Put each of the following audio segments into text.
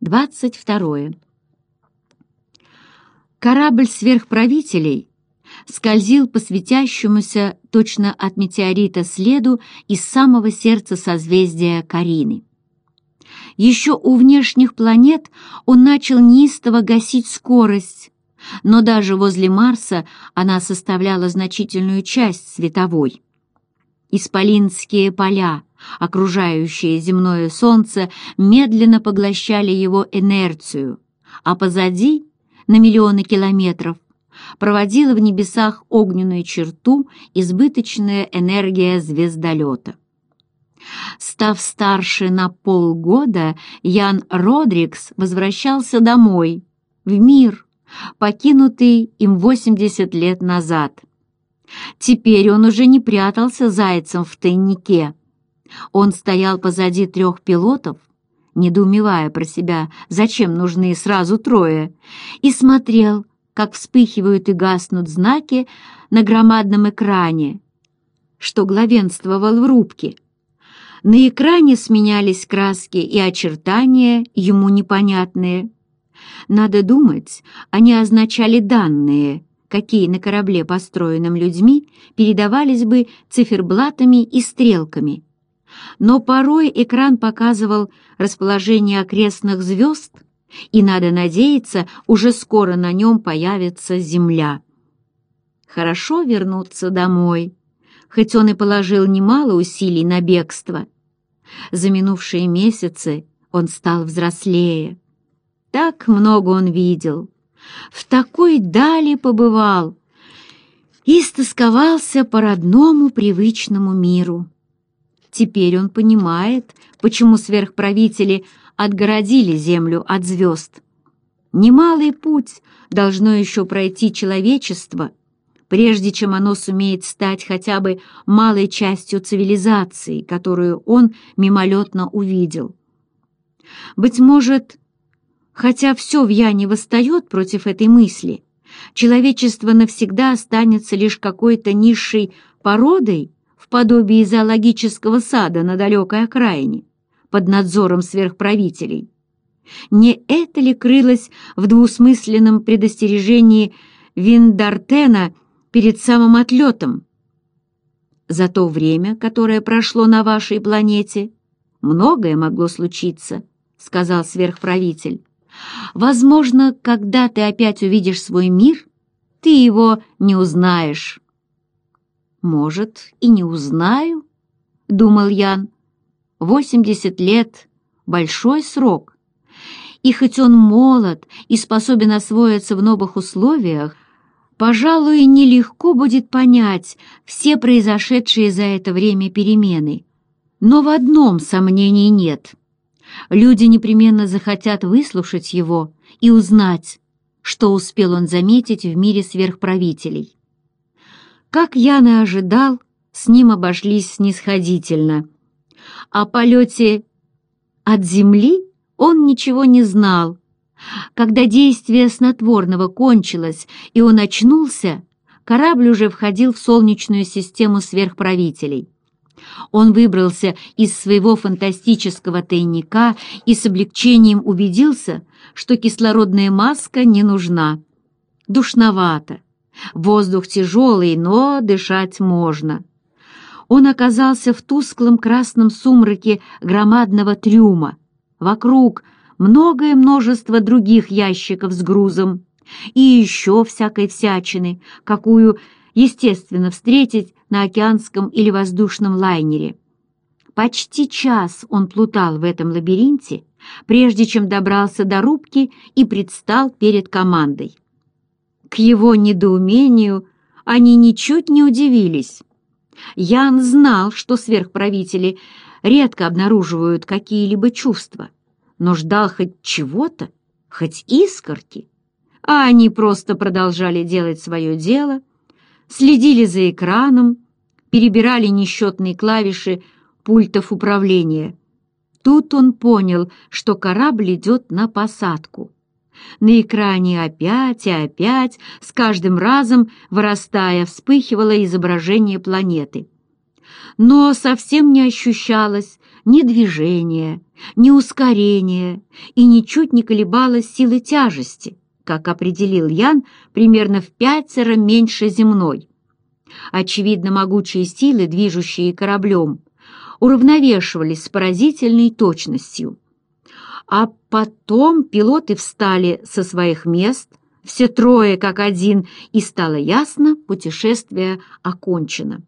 22. Корабль сверхправителей скользил по светящемуся, точно от метеорита, следу из самого сердца созвездия Карины. Еще у внешних планет он начал неистово гасить скорость, но даже возле Марса она составляла значительную часть световой. Исполинские поля — Окружающее земное солнце медленно поглощали его инерцию, а позади, на миллионы километров, проводила в небесах огненную черту избыточная энергия звездолета. Став старше на полгода, Ян Родрикс возвращался домой, в мир, покинутый им 80 лет назад. Теперь он уже не прятался зайцем в тайнике, он стоял позади трех пилотов, недоумевая про себя, зачем нужны сразу трое, и смотрел, как вспыхивают и гаснут знаки на громадном экране, что главенствовал в рубке. На экране сменялись краски и очертания, ему непонятные. Надо думать, они означали данные, какие на корабле, построенном людьми, передавались бы циферблатами и стрелками — но порой экран показывал расположение окрестных звезд, и, надо надеяться, уже скоро на нем появится Земля. Хорошо вернуться домой, хоть он и положил немало усилий на бегство. За минувшие месяцы он стал взрослее. Так много он видел, в такой дали побывал и стосковался по родному привычному миру. Теперь он понимает, почему сверхправители отгородили Землю от звезд. Немалый путь должно еще пройти человечество, прежде чем оно сумеет стать хотя бы малой частью цивилизации, которую он мимолетно увидел. Быть может, хотя все в Яне восстает против этой мысли, человечество навсегда останется лишь какой-то низшей породой, подобии зоологического сада на далекой окраине, под надзором сверхправителей. Не это ли крылось в двусмысленном предостережении Виндартена перед самым отлетом? За то время, которое прошло на вашей планете, многое могло случиться, — сказал сверхправитель. Возможно, когда ты опять увидишь свой мир, ты его не узнаешь может, и не узнаю, — думал Ян. Восемьдесят лет — большой срок. И хоть он молод и способен освоиться в новых условиях, пожалуй, нелегко будет понять все произошедшие за это время перемены. Но в одном сомнений нет. Люди непременно захотят выслушать его и узнать, что успел он заметить в мире сверхправителей. Как Ян и ожидал, с ним обошлись снисходительно. О полете от земли он ничего не знал. Когда действие снотворного кончилось и он очнулся, корабль уже входил в солнечную систему сверхправителей. Он выбрался из своего фантастического тайника и с облегчением убедился, что кислородная маска не нужна. Душновато, Воздух тяжелый, но дышать можно. Он оказался в тусклом красном сумраке громадного трюма. Вокруг многое множество других ящиков с грузом и еще всякой всячины, какую, естественно, встретить на океанском или воздушном лайнере. Почти час он плутал в этом лабиринте, прежде чем добрался до рубки и предстал перед командой. К его недоумению они ничуть не удивились. Ян знал, что сверхправители редко обнаруживают какие-либо чувства, но ждал хоть чего-то, хоть искорки. А они просто продолжали делать свое дело, следили за экраном, перебирали несчетные клавиши пультов управления. Тут он понял, что корабль идет на посадку. На экране опять и опять, с каждым разом вырастая, вспыхивало изображение планеты. Но совсем не ощущалось ни движения, ни ускорения, и ничуть не колебалась сила тяжести, как определил Ян, примерно в пятеро меньше земной. Очевидно, могучие силы, движущие кораблем, уравновешивались с поразительной точностью. А потом пилоты встали со своих мест, все трое как один, и стало ясно, путешествие окончено.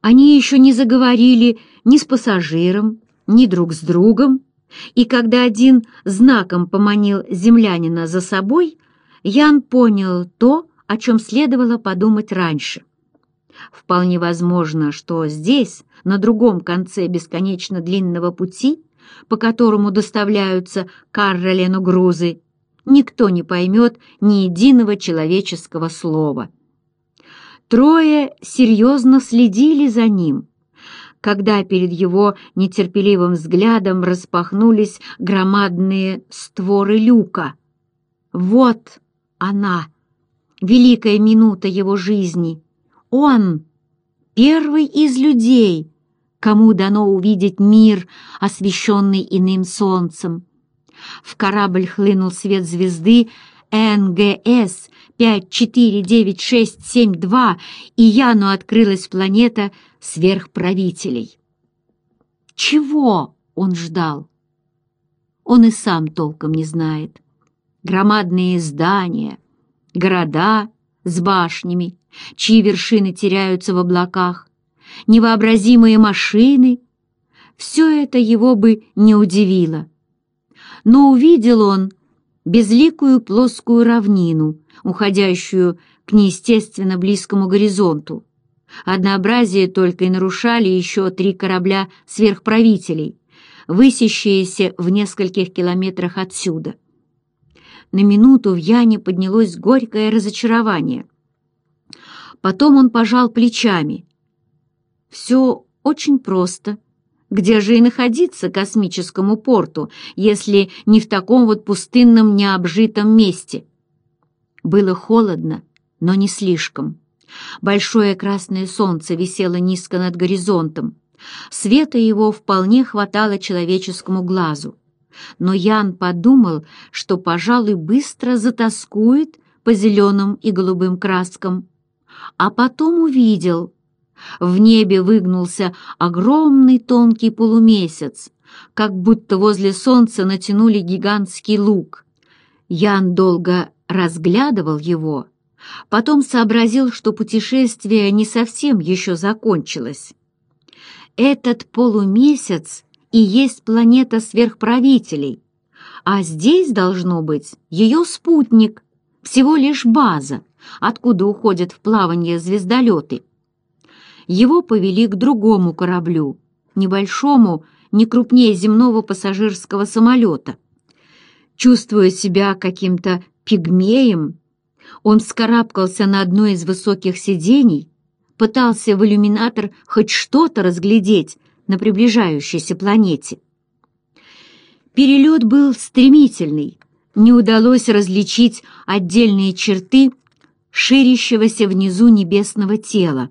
Они еще не заговорили ни с пассажиром, ни друг с другом, и когда один знаком поманил землянина за собой, Ян понял то, о чем следовало подумать раньше. Вполне возможно, что здесь, на другом конце бесконечно длинного пути, по которому доставляются Карролену грузы, никто не поймет ни единого человеческого слова. Трое серьезно следили за ним, когда перед его нетерпеливым взглядом распахнулись громадные створы люка. Вот она, великая минута его жизни. Он, первый из людей — кому дано увидеть мир, освещенный иным солнцем. В корабль хлынул свет звезды НГС 549672, и Яну открылась планета сверхправителей. Чего он ждал? Он и сам толком не знает. Громадные здания, города с башнями, чьи вершины теряются в облаках, невообразимые машины. Все это его бы не удивило. Но увидел он безликую плоскую равнину, уходящую к неестественно близкому горизонту. Однообразие только и нарушали еще три корабля сверхправителей, высящиеся в нескольких километрах отсюда. На минуту в Яне поднялось горькое разочарование. Потом он пожал плечами все очень просто. Где же и находиться космическому порту, если не в таком вот пустынном необжитом месте? Было холодно, но не слишком. Большое красное солнце висело низко над горизонтом. Света его вполне хватало человеческому глазу. Но Ян подумал, что, пожалуй, быстро затаскует по зеленым и голубым краскам. А потом увидел — в небе выгнулся огромный тонкий полумесяц, как будто возле солнца натянули гигантский лук. Ян долго разглядывал его, потом сообразил, что путешествие не совсем еще закончилось. Этот полумесяц и есть планета сверхправителей, а здесь должно быть ее спутник, всего лишь база, откуда уходят в плавание звездолеты его повели к другому кораблю, небольшому, не крупнее земного пассажирского самолета. Чувствуя себя каким-то пигмеем, он вскарабкался на одно из высоких сидений, пытался в иллюминатор хоть что-то разглядеть на приближающейся планете. Перелет был стремительный, не удалось различить отдельные черты ширящегося внизу небесного тела.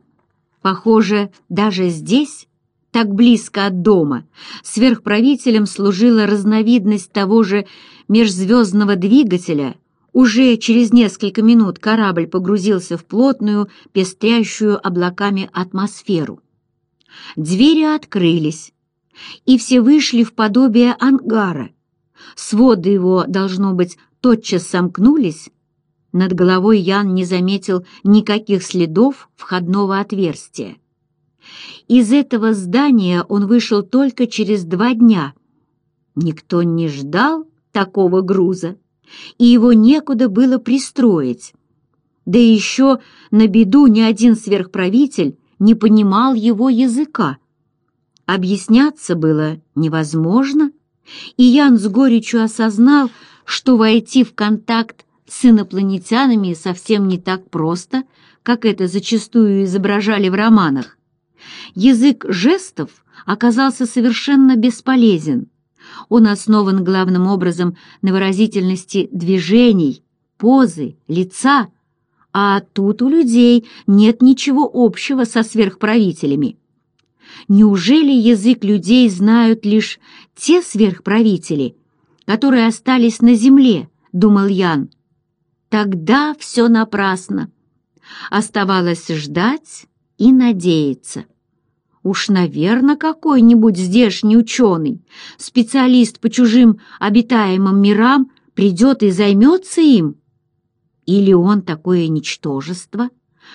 Похоже, даже здесь, так близко от дома, сверхправителем служила разновидность того же межзвездного двигателя. Уже через несколько минут корабль погрузился в плотную, пестрящую облаками атмосферу. Двери открылись, и все вышли в подобие ангара. Своды его, должно быть, тотчас сомкнулись, над головой Ян не заметил никаких следов входного отверстия. Из этого здания он вышел только через два дня. Никто не ждал такого груза, и его некуда было пристроить. Да еще на беду ни один сверхправитель не понимал его языка. Объясняться было невозможно, и Ян с горечью осознал, что войти в контакт с инопланетянами совсем не так просто, как это зачастую изображали в романах. Язык жестов оказался совершенно бесполезен. Он основан главным образом на выразительности движений, позы, лица, а тут у людей нет ничего общего со сверхправителями. Неужели язык людей знают лишь те сверхправители, которые остались на земле, думал Ян, Тогда все напрасно. Оставалось ждать и надеяться. Уж, наверное, какой-нибудь здешний ученый, специалист по чужим обитаемым мирам, придет и займется им. Или он такое ничтожество,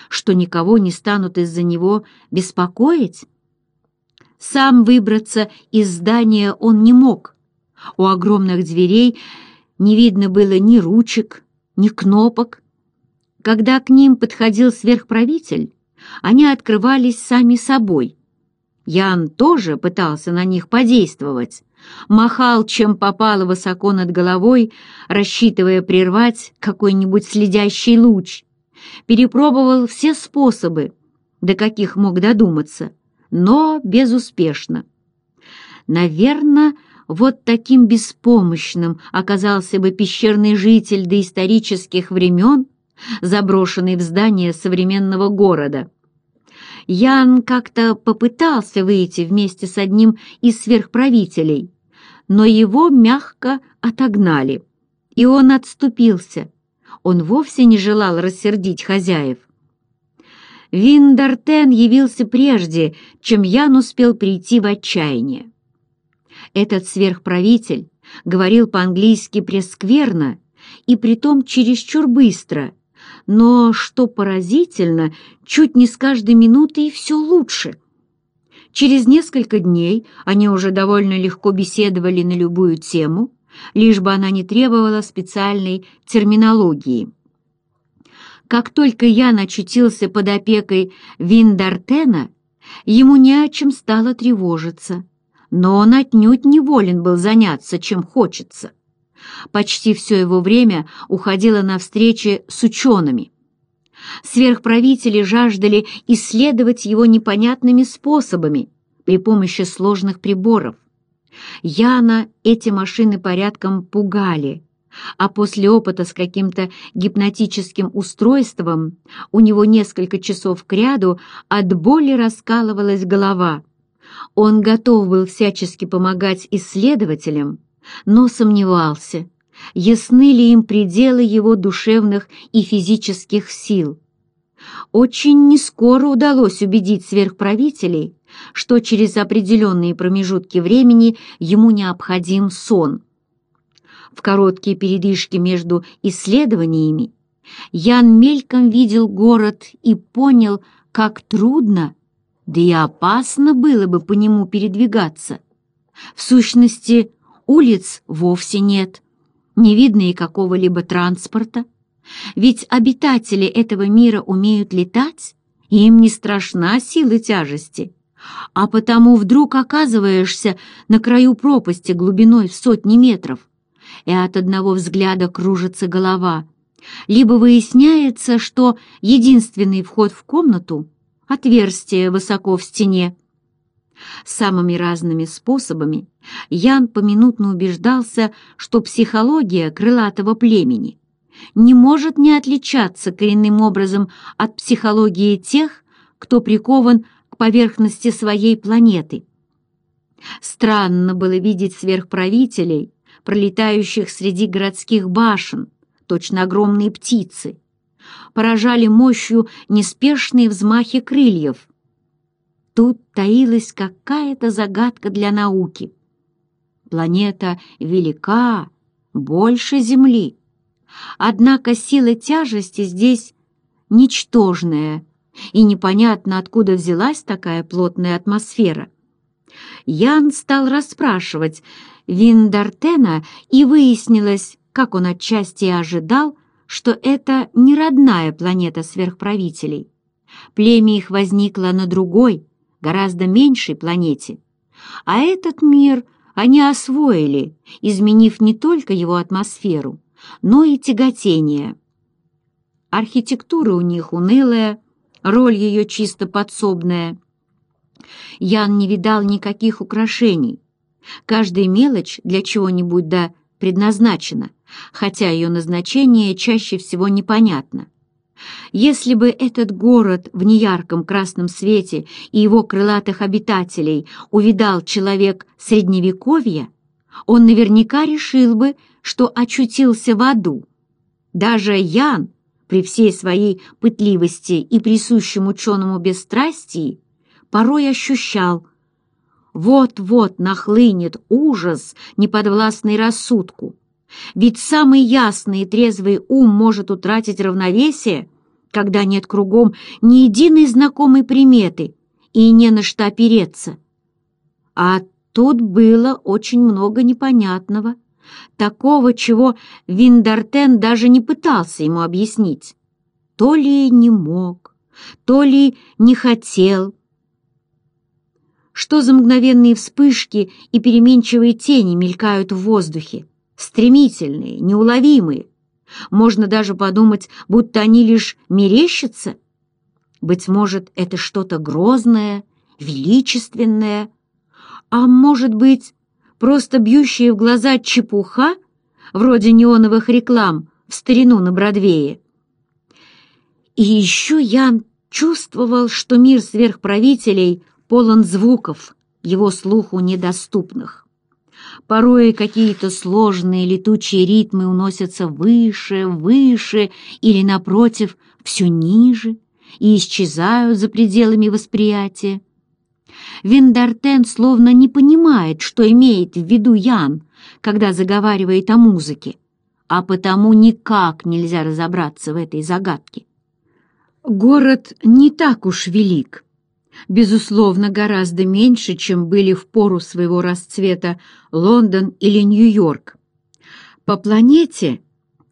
что никого не станут из-за него беспокоить? Сам выбраться из здания он не мог. У огромных дверей не видно было ни ручек, ни кнопок. Когда к ним подходил сверхправитель, они открывались сами собой. Ян тоже пытался на них подействовать, махал, чем попало высоко над головой, рассчитывая прервать какой-нибудь следящий луч. Перепробовал все способы, до каких мог додуматься, но безуспешно. Наверное, вот таким беспомощным оказался бы пещерный житель доисторических времен, заброшенный в здание современного города. Ян как-то попытался выйти вместе с одним из сверхправителей, но его мягко отогнали, и он отступился. Он вовсе не желал рассердить хозяев. Виндартен явился прежде, чем Ян успел прийти в отчаяние. Этот сверхправитель говорил по-английски прескверно и притом чересчур быстро, но, что поразительно, чуть не с каждой минутой все лучше. Через несколько дней они уже довольно легко беседовали на любую тему, лишь бы она не требовала специальной терминологии. Как только я очутился под опекой Виндартена, ему не о чем стало тревожиться но он отнюдь не волен был заняться, чем хочется. Почти все его время уходило на встречи с учеными. Сверхправители жаждали исследовать его непонятными способами при помощи сложных приборов. Яна эти машины порядком пугали, а после опыта с каким-то гипнотическим устройством у него несколько часов кряду от боли раскалывалась голова – он готов был всячески помогать исследователям, но сомневался, ясны ли им пределы его душевных и физических сил. Очень нескоро удалось убедить сверхправителей, что через определенные промежутки времени ему необходим сон. В короткие передышки между исследованиями Ян мельком видел город и понял, как трудно да и опасно было бы по нему передвигаться. В сущности, улиц вовсе нет, не видно и какого-либо транспорта. Ведь обитатели этого мира умеют летать, и им не страшна сила тяжести. А потому вдруг оказываешься на краю пропасти глубиной в сотни метров, и от одного взгляда кружится голова. Либо выясняется, что единственный вход в комнату — отверстие высоко в стене. Самыми разными способами Ян поминутно убеждался, что психология крылатого племени не может не отличаться коренным образом от психологии тех, кто прикован к поверхности своей планеты. Странно было видеть сверхправителей, пролетающих среди городских башен, точно огромные птицы, поражали мощью неспешные взмахи крыльев. Тут таилась какая-то загадка для науки. Планета велика, больше Земли. Однако сила тяжести здесь ничтожная, и непонятно, откуда взялась такая плотная атмосфера. Ян стал расспрашивать Виндартена, и выяснилось, как он отчасти и ожидал, что это не родная планета сверхправителей. Племя их возникло на другой, гораздо меньшей планете. А этот мир они освоили, изменив не только его атмосферу, но и тяготение. Архитектура у них унылая, роль ее чисто подсобная. Ян не видал никаких украшений. Каждая мелочь для чего-нибудь да предназначена — хотя ее назначение чаще всего непонятно. Если бы этот город в неярком красном свете и его крылатых обитателей увидал человек Средневековья, он наверняка решил бы, что очутился в аду. Даже Ян, при всей своей пытливости и присущем ученому бесстрастии, порой ощущал, вот-вот нахлынет ужас, неподвластный рассудку, ведь самый ясный и трезвый ум может утратить равновесие, когда нет кругом ни единой знакомой приметы и не на что опереться. А тут было очень много непонятного, такого, чего Виндартен даже не пытался ему объяснить. То ли не мог, то ли не хотел. Что за мгновенные вспышки и переменчивые тени мелькают в воздухе? стремительные, неуловимые. Можно даже подумать, будто они лишь мерещатся. Быть может, это что-то грозное, величественное, а может быть, просто бьющие в глаза чепуха, вроде неоновых реклам в старину на Бродвее. И еще Ян чувствовал, что мир сверхправителей полон звуков, его слуху недоступных. Порой какие-то сложные летучие ритмы уносятся выше, выше или, напротив, все ниже и исчезают за пределами восприятия. Виндартен словно не понимает, что имеет в виду Ян, когда заговаривает о музыке, а потому никак нельзя разобраться в этой загадке. Город не так уж велик, безусловно, гораздо меньше, чем были в пору своего расцвета Лондон или Нью-Йорк. По планете,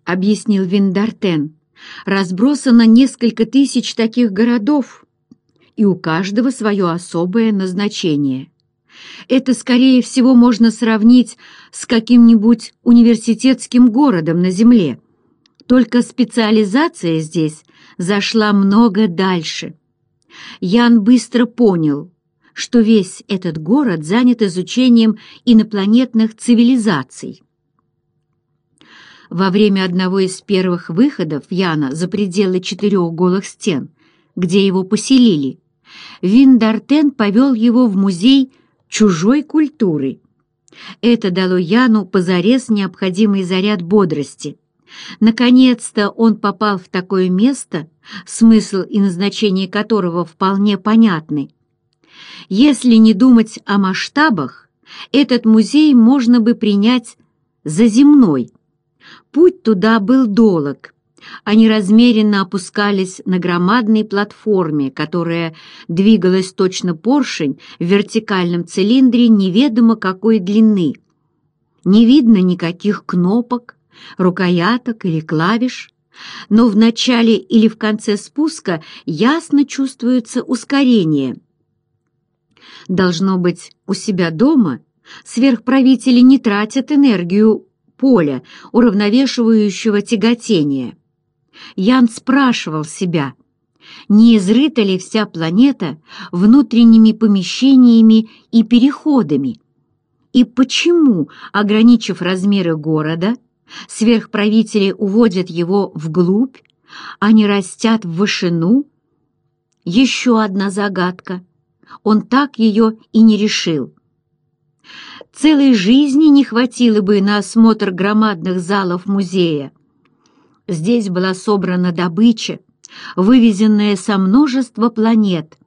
объяснил Виндартен, разбросано несколько тысяч таких городов, и у каждого свое особое назначение. Это, скорее всего, можно сравнить с каким-нибудь университетским городом на Земле. Только специализация здесь зашла много дальше. Ян быстро понял, что весь этот город занят изучением инопланетных цивилизаций. Во время одного из первых выходов Яна за пределы четырех голых стен, где его поселили, Виндартен повел его в музей чужой культуры. Это дало Яну позарез необходимый заряд бодрости – Наконец-то он попал в такое место, смысл и назначение которого вполне понятны. Если не думать о масштабах, этот музей можно бы принять за земной. Путь туда был долог. Они размеренно опускались на громадной платформе, которая двигалась точно поршень в вертикальном цилиндре неведомо какой длины. Не видно никаких кнопок, рукояток или клавиш, но в начале или в конце спуска ясно чувствуется ускорение. Должно быть, у себя дома сверхправители не тратят энергию поля, уравновешивающего тяготение. Ян спрашивал себя, не изрыта ли вся планета внутренними помещениями и переходами, и почему, ограничив размеры города, Сверхправители уводят его вглубь, они растят в вышину. Еще одна загадка. Он так ее и не решил. Целой жизни не хватило бы на осмотр громадных залов музея. Здесь была собрана добыча, вывезенная со множества планет,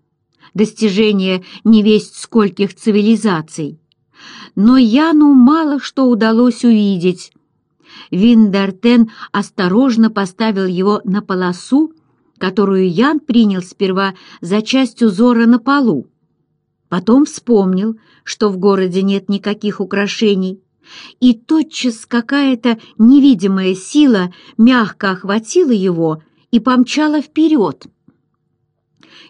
достижение невесть скольких цивилизаций. Но Яну мало что удалось увидеть, Виндартен осторожно поставил его на полосу, которую Ян принял сперва за часть узора на полу. Потом вспомнил, что в городе нет никаких украшений, и тотчас какая-то невидимая сила мягко охватила его и помчала вперед.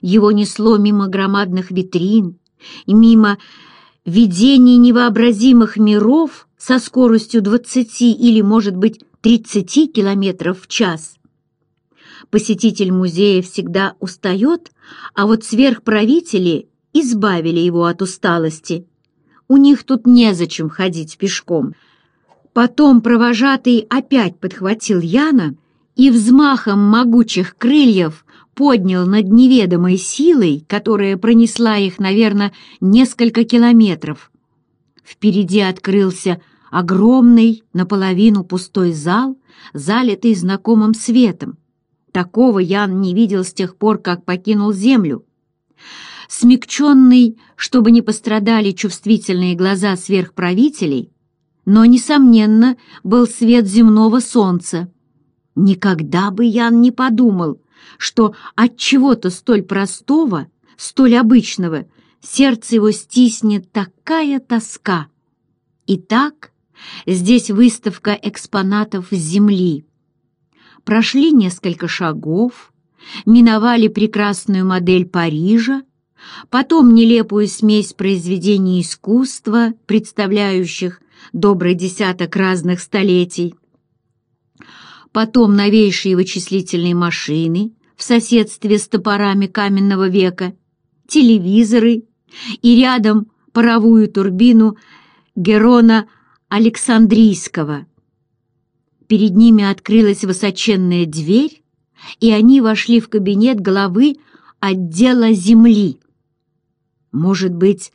Его несло мимо громадных витрин мимо видений невообразимых миров — со скоростью 20 или, может быть, 30 км в час. Посетитель музея всегда устает, а вот сверхправители избавили его от усталости. У них тут незачем ходить пешком. Потом провожатый опять подхватил Яна и взмахом могучих крыльев поднял над неведомой силой, которая пронесла их, наверное, несколько километров. Впереди открылся Огромный, наполовину пустой зал, залитый знакомым светом. Такого Ян не видел с тех пор, как покинул землю. Смягченный, чтобы не пострадали чувствительные глаза сверхправителей, но, несомненно, был свет земного солнца. Никогда бы Ян не подумал, что от чего-то столь простого, столь обычного, сердце его стиснет такая тоска. И так Здесь выставка экспонатов земли. Прошли несколько шагов, миновали прекрасную модель Парижа, потом нелепую смесь произведений искусства, представляющих добрый десяток разных столетий, потом новейшие вычислительные машины в соседстве с топорами каменного века, телевизоры и рядом паровую турбину Герона Александрийского. Перед ними открылась высоченная дверь, и они вошли в кабинет главы отдела земли. «Может быть,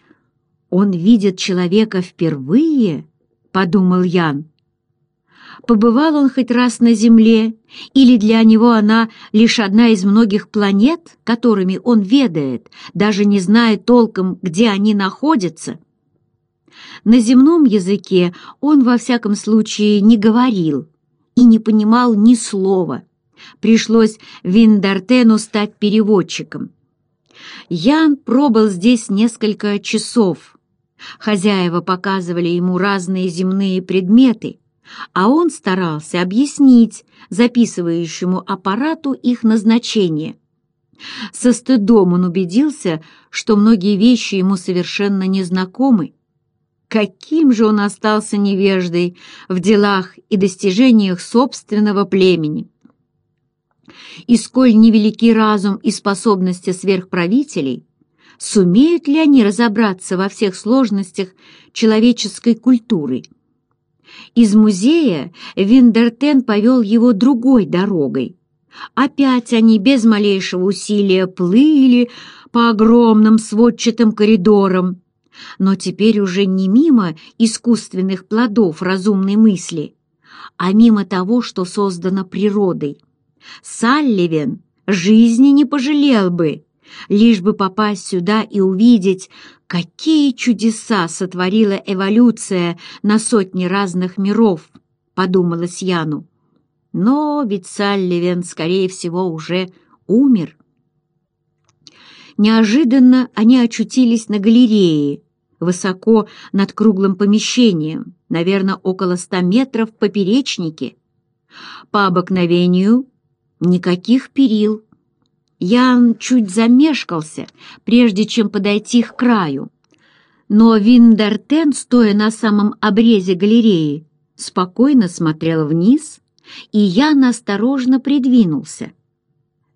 он видит человека впервые?» — подумал Ян. Побывал он хоть раз на Земле, или для него она лишь одна из многих планет, которыми он ведает, даже не зная толком, где они находятся? На земном языке он, во всяком случае, не говорил и не понимал ни слова. Пришлось Виндартену стать переводчиком. Ян пробыл здесь несколько часов. Хозяева показывали ему разные земные предметы, а он старался объяснить записывающему аппарату их назначение. Со стыдом он убедился, что многие вещи ему совершенно незнакомы, каким же он остался невеждой в делах и достижениях собственного племени. И сколь невелики разум и способности сверхправителей, сумеют ли они разобраться во всех сложностях человеческой культуры? Из музея Виндертен повел его другой дорогой. Опять они без малейшего усилия плыли по огромным сводчатым коридорам, но теперь уже не мимо искусственных плодов разумной мысли, а мимо того, что создано природой. Салливен жизни не пожалел бы, лишь бы попасть сюда и увидеть, какие чудеса сотворила эволюция на сотни разных миров, подумала Сьяну. Но ведь Салливен, скорее всего, уже умер. Неожиданно они очутились на галерее, высоко над круглым помещением, наверное, около ста метров в поперечнике. По обыкновению никаких перил. Я чуть замешкался, прежде чем подойти к краю. Но Виндертен, стоя на самом обрезе галереи, спокойно смотрел вниз, и я осторожно придвинулся.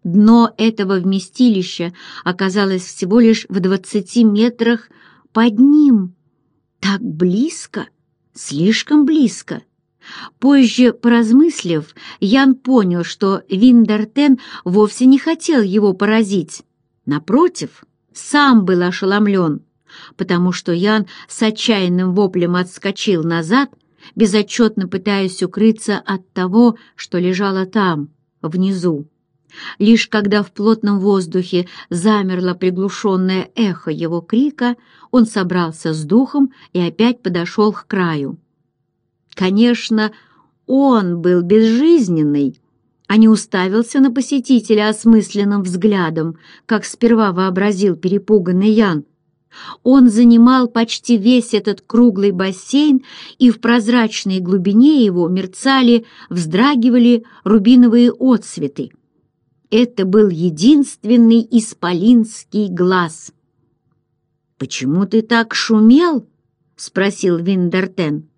Дно этого вместилища оказалось всего лишь в двадцати метрах под ним, так близко, слишком близко. Позже, поразмыслив, Ян понял, что Виндертен вовсе не хотел его поразить. Напротив, сам был ошеломлен, потому что Ян с отчаянным воплем отскочил назад, безотчетно пытаясь укрыться от того, что лежало там, внизу. Лишь когда в плотном воздухе замерло приглушенное эхо его крика, он собрался с духом и опять подошел к краю. Конечно, он был безжизненный, а не уставился на посетителя осмысленным взглядом, как сперва вообразил перепуганный Ян. Он занимал почти весь этот круглый бассейн, и в прозрачной глубине его мерцали, вздрагивали рубиновые отсветы это был единственный исполинский глаз. «Почему ты так шумел?» — спросил Виндертен.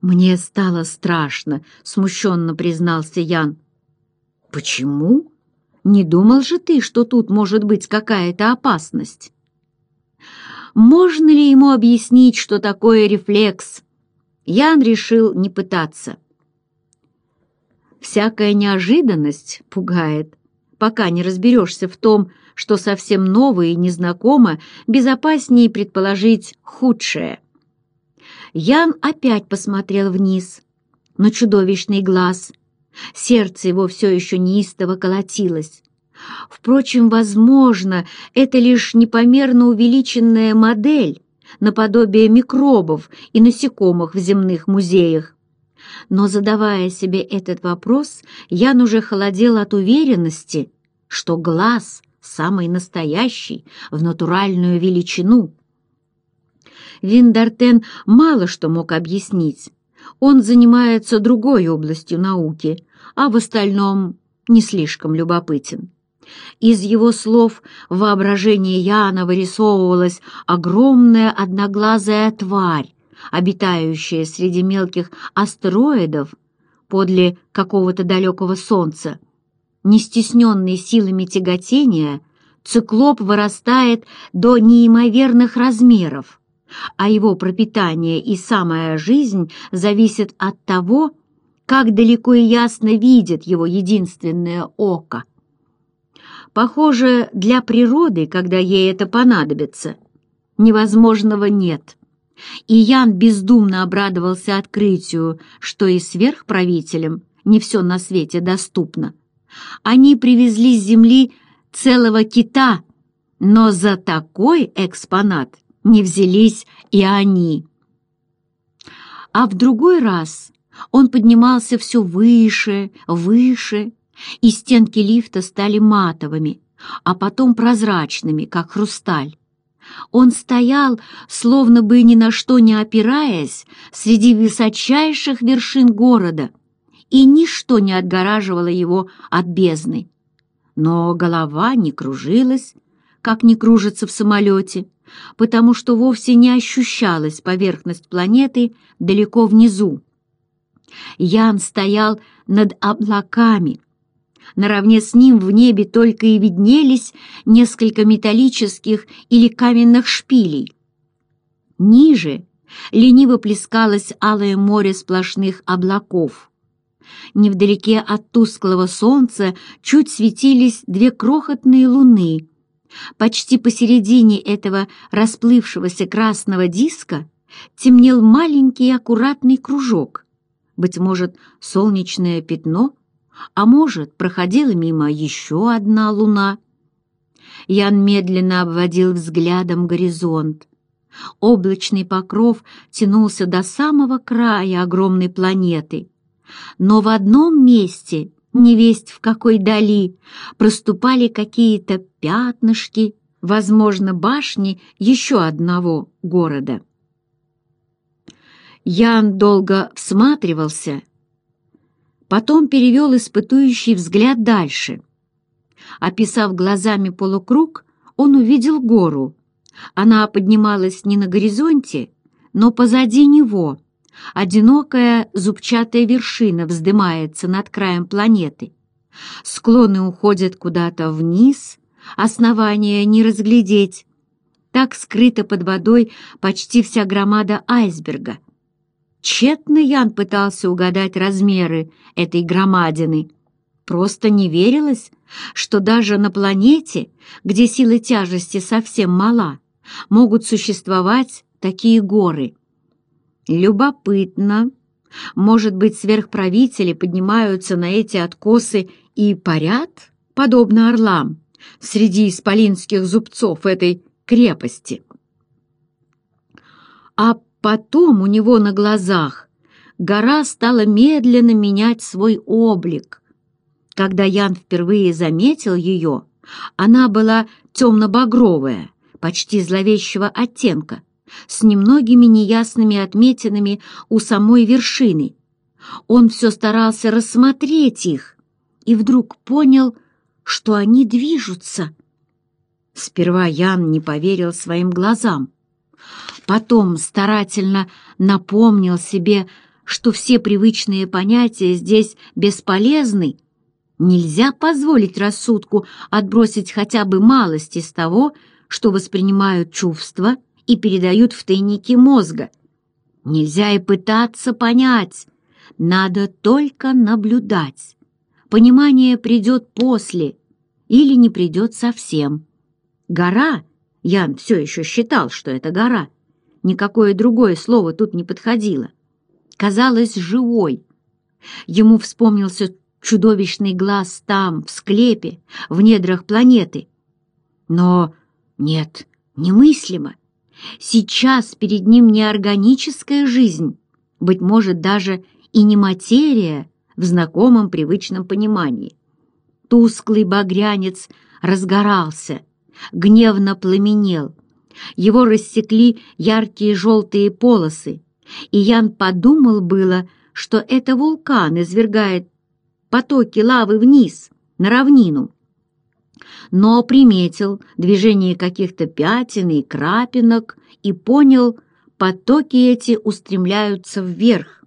«Мне стало страшно», — смущенно признался Ян. «Почему? Не думал же ты, что тут может быть какая-то опасность?» «Можно ли ему объяснить, что такое рефлекс?» Ян решил не пытаться. Всякая неожиданность пугает. Пока не разберешься в том, что совсем новое и незнакомо, безопаснее предположить худшее. Ян опять посмотрел вниз, на чудовищный глаз. Сердце его все еще неистово колотилось. Впрочем, возможно, это лишь непомерно увеличенная модель, наподобие микробов и насекомых в земных музеях но, задавая себе этот вопрос, Ян уже холодел от уверенности, что глаз самый настоящий, в натуральную величину. Виндартен мало что мог объяснить. Он занимается другой областью науки, а в остальном не слишком любопытен. Из его слов в воображении Яна вырисовывалась огромная одноглазая тварь, обитающее среди мелких астероидов подле какого-то далекого солнца. Не стесненный силами тяготения, циклоп вырастает до неимоверных размеров, а его пропитание и самая жизнь зависят от того, как далеко и ясно видит его единственное око. Похоже, для природы, когда ей это понадобится, невозможного нет и Ян бездумно обрадовался открытию, что и сверхправителям не все на свете доступно. Они привезли с земли целого кита, но за такой экспонат не взялись и они. А в другой раз он поднимался все выше, выше, и стенки лифта стали матовыми, а потом прозрачными, как хрусталь. Он стоял, словно бы ни на что не опираясь, среди высочайших вершин города, и ничто не отгораживало его от бездны. Но голова не кружилась, как не кружится в самолете, потому что вовсе не ощущалась поверхность планеты далеко внизу. Ян стоял над облаками, Наравне с ним в небе только и виднелись несколько металлических или каменных шпилей. Ниже лениво плескалось алое море сплошных облаков. Невдалеке от тусклого солнца чуть светились две крохотные луны. Почти посередине этого расплывшегося красного диска темнел маленький аккуратный кружок, быть может, солнечное пятно — а может, проходила мимо еще одна луна. Ян медленно обводил взглядом горизонт. Облачный покров тянулся до самого края огромной планеты. Но в одном месте, невесть в какой дали, проступали какие-то пятнышки, возможно, башни еще одного города. Ян долго всматривался — Потом перевел испытующий взгляд дальше. Описав глазами полукруг, он увидел гору. Она поднималась не на горизонте, но позади него. Одинокая зубчатая вершина вздымается над краем планеты. Склоны уходят куда-то вниз, основания не разглядеть. Так скрыта под водой почти вся громада айсберга — Тщетно Ян пытался угадать размеры этой громадины. Просто не верилось, что даже на планете, где сила тяжести совсем мала, могут существовать такие горы. Любопытно. Может быть, сверхправители поднимаются на эти откосы и парят, подобно орлам, среди исполинских зубцов этой крепости. А Потом у него на глазах гора стала медленно менять свой облик. Когда Ян впервые заметил ее, она была темно-багровая, почти зловещего оттенка, с немногими неясными отметинами у самой вершины. Он все старался рассмотреть их и вдруг понял, что они движутся. Сперва Ян не поверил своим глазам. Потом старательно напомнил себе, что все привычные понятия здесь бесполезны. Нельзя позволить рассудку отбросить хотя бы малость из того, что воспринимают чувства и передают в тайники мозга. Нельзя и пытаться понять, надо только наблюдать. Понимание придет после или не придет совсем. Гора, Ян все еще считал, что это гора — Никакое другое слово тут не подходило. Казалось, живой. Ему вспомнился чудовищный глаз там, в склепе, в недрах планеты. Но нет, немыслимо. Сейчас перед ним не органическая жизнь, быть может, даже и не материя в знакомом привычном понимании. Тусклый багрянец разгорался, гневно пламенел, его рассекли яркие желтые полосы, и Ян подумал было, что это вулкан извергает потоки лавы вниз, на равнину. Но приметил движение каких-то пятен и крапинок и понял, потоки эти устремляются вверх.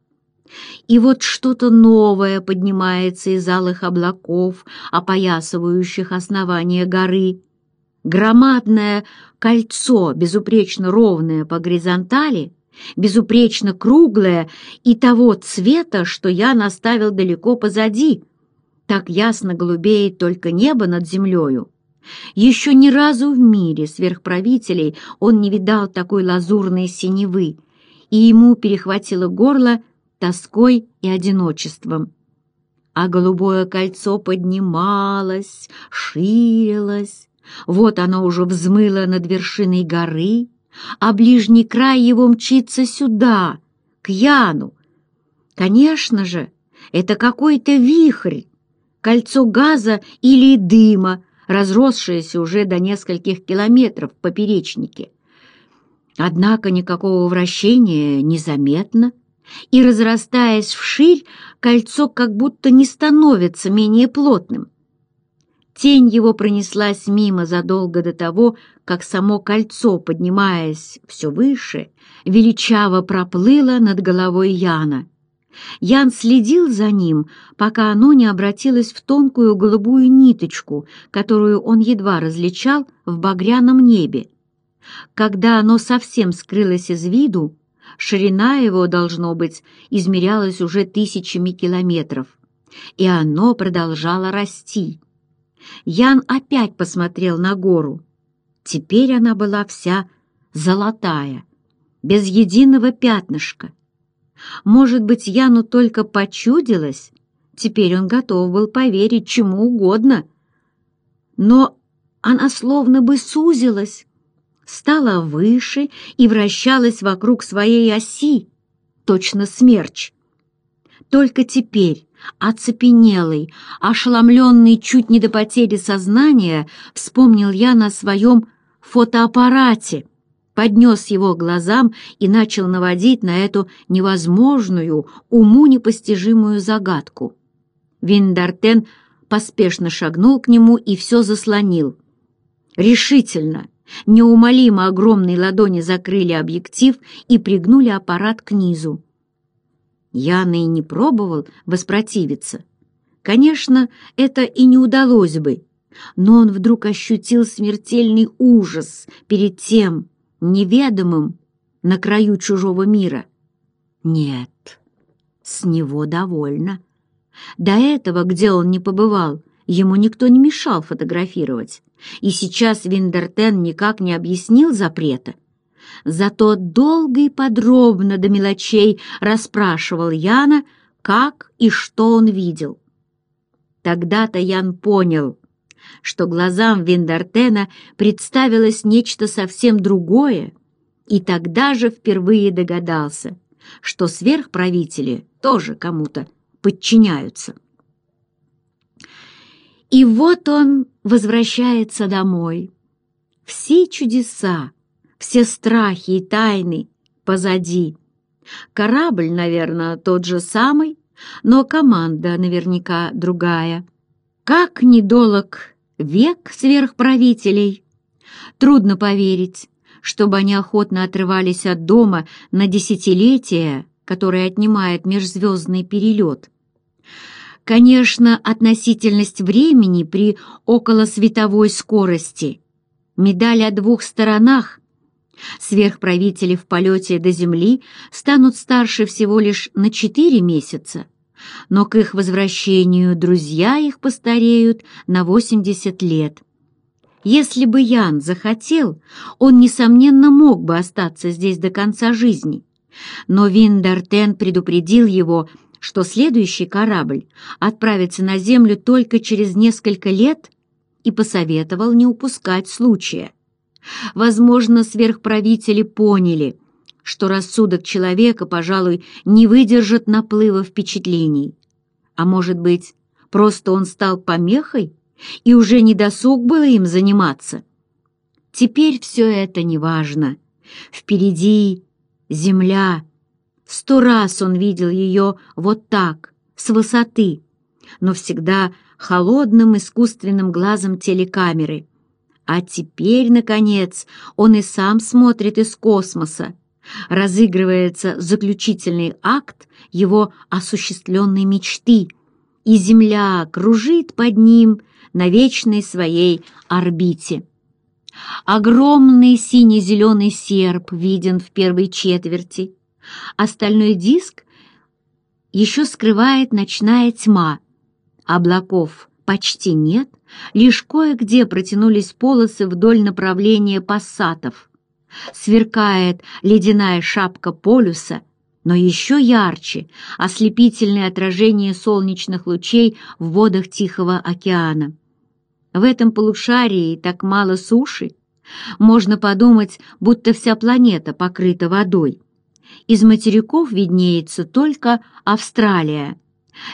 И вот что-то новое поднимается из алых облаков, опоясывающих основание горы — Громадное кольцо, безупречно ровное по горизонтали, безупречно круглое и того цвета, что я наставил далеко позади. Так ясно голубеет только небо над землею. Еще ни разу в мире сверхправителей он не видал такой лазурной синевы, и ему перехватило горло тоской и одиночеством. А голубое кольцо поднималось, ширилось, вот оно уже взмыло над вершиной горы, а ближний край его мчится сюда, к Яну. Конечно же, это какой-то вихрь, кольцо газа или дыма, разросшееся уже до нескольких километров в поперечнике. Однако никакого вращения незаметно, и, разрастаясь вширь, кольцо как будто не становится менее плотным. Тень его пронеслась мимо задолго до того, как само кольцо, поднимаясь все выше, величаво проплыло над головой Яна. Ян следил за ним, пока оно не обратилось в тонкую голубую ниточку, которую он едва различал в багряном небе. Когда оно совсем скрылось из виду, ширина его, должно быть, измерялась уже тысячами километров, и оно продолжало расти. Ян опять посмотрел на гору. Теперь она была вся золотая, без единого пятнышка. Может быть, Яну только почудилось? Теперь он готов был поверить чему угодно. Но она словно бы сузилась, стала выше и вращалась вокруг своей оси, точно смерч. Только теперь Оцепенелый, ошеломленный чуть не до потери сознания, вспомнил я на своем фотоаппарате, поднес его к глазам и начал наводить на эту невозможную, уму непостижимую загадку. Виндартен поспешно шагнул к нему и все заслонил. Решительно, неумолимо огромные ладони закрыли объектив и пригнули аппарат к низу. Яна и не пробовал воспротивиться. Конечно, это и не удалось бы, но он вдруг ощутил смертельный ужас перед тем неведомым на краю чужого мира. Нет, с него довольно. До этого, где он не побывал, ему никто не мешал фотографировать, и сейчас Виндертен никак не объяснил запрета — Зато долго и подробно до мелочей расспрашивал Яна, как и что он видел. Тогда-то Ян понял, что глазам Виндартена представилось нечто совсем другое, и тогда же впервые догадался, что сверхправители тоже кому-то подчиняются. И вот он возвращается домой. Все чудеса, все страхи и тайны позади. Корабль, наверное, тот же самый, но команда наверняка другая. Как недолог век сверхправителей! Трудно поверить, чтобы они охотно отрывались от дома на десятилетия, которое отнимает межзвездный перелет. Конечно, относительность времени при околосветовой скорости. Медаль о двух сторонах – Сверхправители в полете до Земли станут старше всего лишь на четыре месяца, но к их возвращению друзья их постареют на 80 лет. Если бы Ян захотел, он, несомненно, мог бы остаться здесь до конца жизни. Но Виндартен предупредил его, что следующий корабль отправится на Землю только через несколько лет и посоветовал не упускать случая. Возможно, сверхправители поняли, что рассудок человека, пожалуй, не выдержит наплыва впечатлений. А может быть, просто он стал помехой и уже не досуг было им заниматься? Теперь все это неважно. Впереди земля. Сто раз он видел ее вот так, с высоты, но всегда холодным искусственным глазом телекамеры — а теперь, наконец, он и сам смотрит из космоса. Разыгрывается заключительный акт его осуществленной мечты, и Земля кружит под ним на вечной своей орбите. Огромный синий-зеленый серп виден в первой четверти. Остальной диск еще скрывает ночная тьма. Облаков почти нет — Лишь кое-где протянулись полосы вдоль направления пассатов. Сверкает ледяная шапка полюса, но еще ярче ослепительное отражение солнечных лучей в водах Тихого океана. В этом полушарии так мало суши, можно подумать, будто вся планета покрыта водой. Из материков виднеется только Австралия,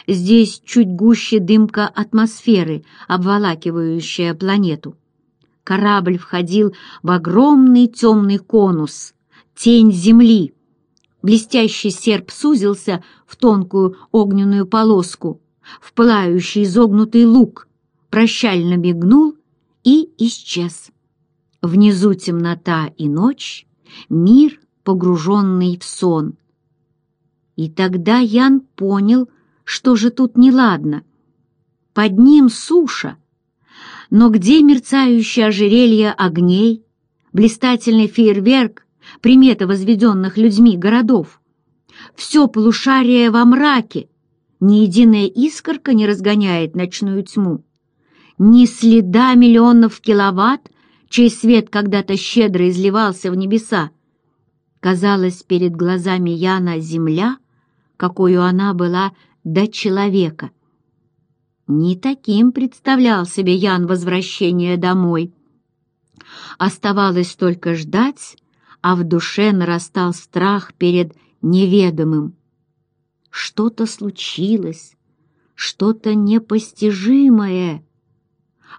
Здесь чуть гуще дымка атмосферы, обволакивающая планету. Корабль входил в огромный темный конус, тень Земли. Блестящий серп сузился в тонкую огненную полоску, в пылающий изогнутый лук, прощально мигнул и исчез. Внизу темнота и ночь, мир, погруженный в сон. И тогда Ян понял, что же тут неладно? Под ним суша. Но где мерцающее ожерелье огней, блистательный фейерверк, примета возведенных людьми городов? Все полушарие во мраке, ни единая искорка не разгоняет ночную тьму. Ни следа миллионов киловатт, чей свет когда-то щедро изливался в небеса. Казалось, перед глазами Яна земля, какую она была до человека. Не таким представлял себе Ян возвращение домой. Оставалось только ждать, а в душе нарастал страх перед неведомым. Что-то случилось, что-то непостижимое.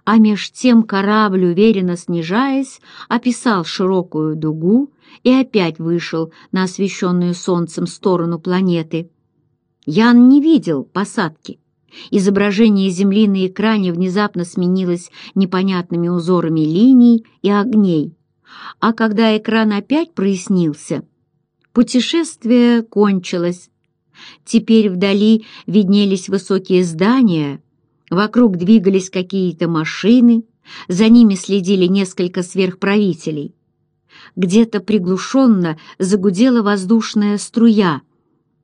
А меж тем корабль, уверенно снижаясь, описал широкую дугу и опять вышел на освещенную солнцем сторону планеты — Ян не видел посадки. Изображение земли на экране внезапно сменилось непонятными узорами линий и огней. А когда экран опять прояснился, путешествие кончилось. Теперь вдали виднелись высокие здания, вокруг двигались какие-то машины, за ними следили несколько сверхправителей. Где-то приглушенно загудела воздушная струя —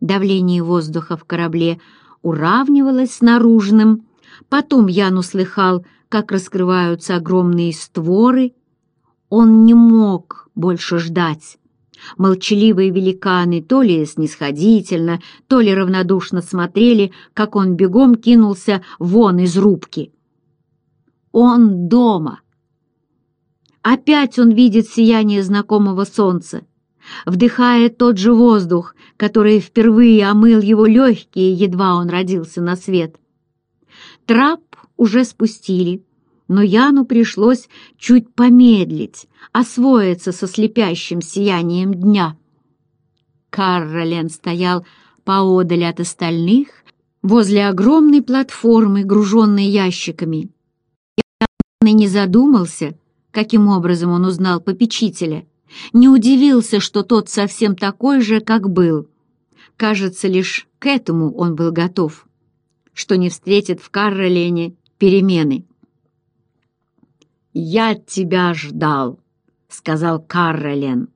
Давление воздуха в корабле уравнивалось с наружным. Потом Ян услыхал, как раскрываются огромные створы. Он не мог больше ждать. Молчаливые великаны то ли снисходительно, то ли равнодушно смотрели, как он бегом кинулся вон из рубки. Он дома! Опять он видит сияние знакомого солнца, вдыхая тот же воздух, который впервые омыл его легкие, едва он родился на свет. Трап уже спустили, но Яну пришлось чуть помедлить, освоиться со слепящим сиянием дня. Каролен стоял поодаль от остальных, возле огромной платформы, груженной ящиками. Ян не задумался, каким образом он узнал попечителя — не удивился, что тот совсем такой же, как был. Кажется, лишь к этому он был готов, что не встретит в Карролене перемены. «Я тебя ждал», — сказал Карролен.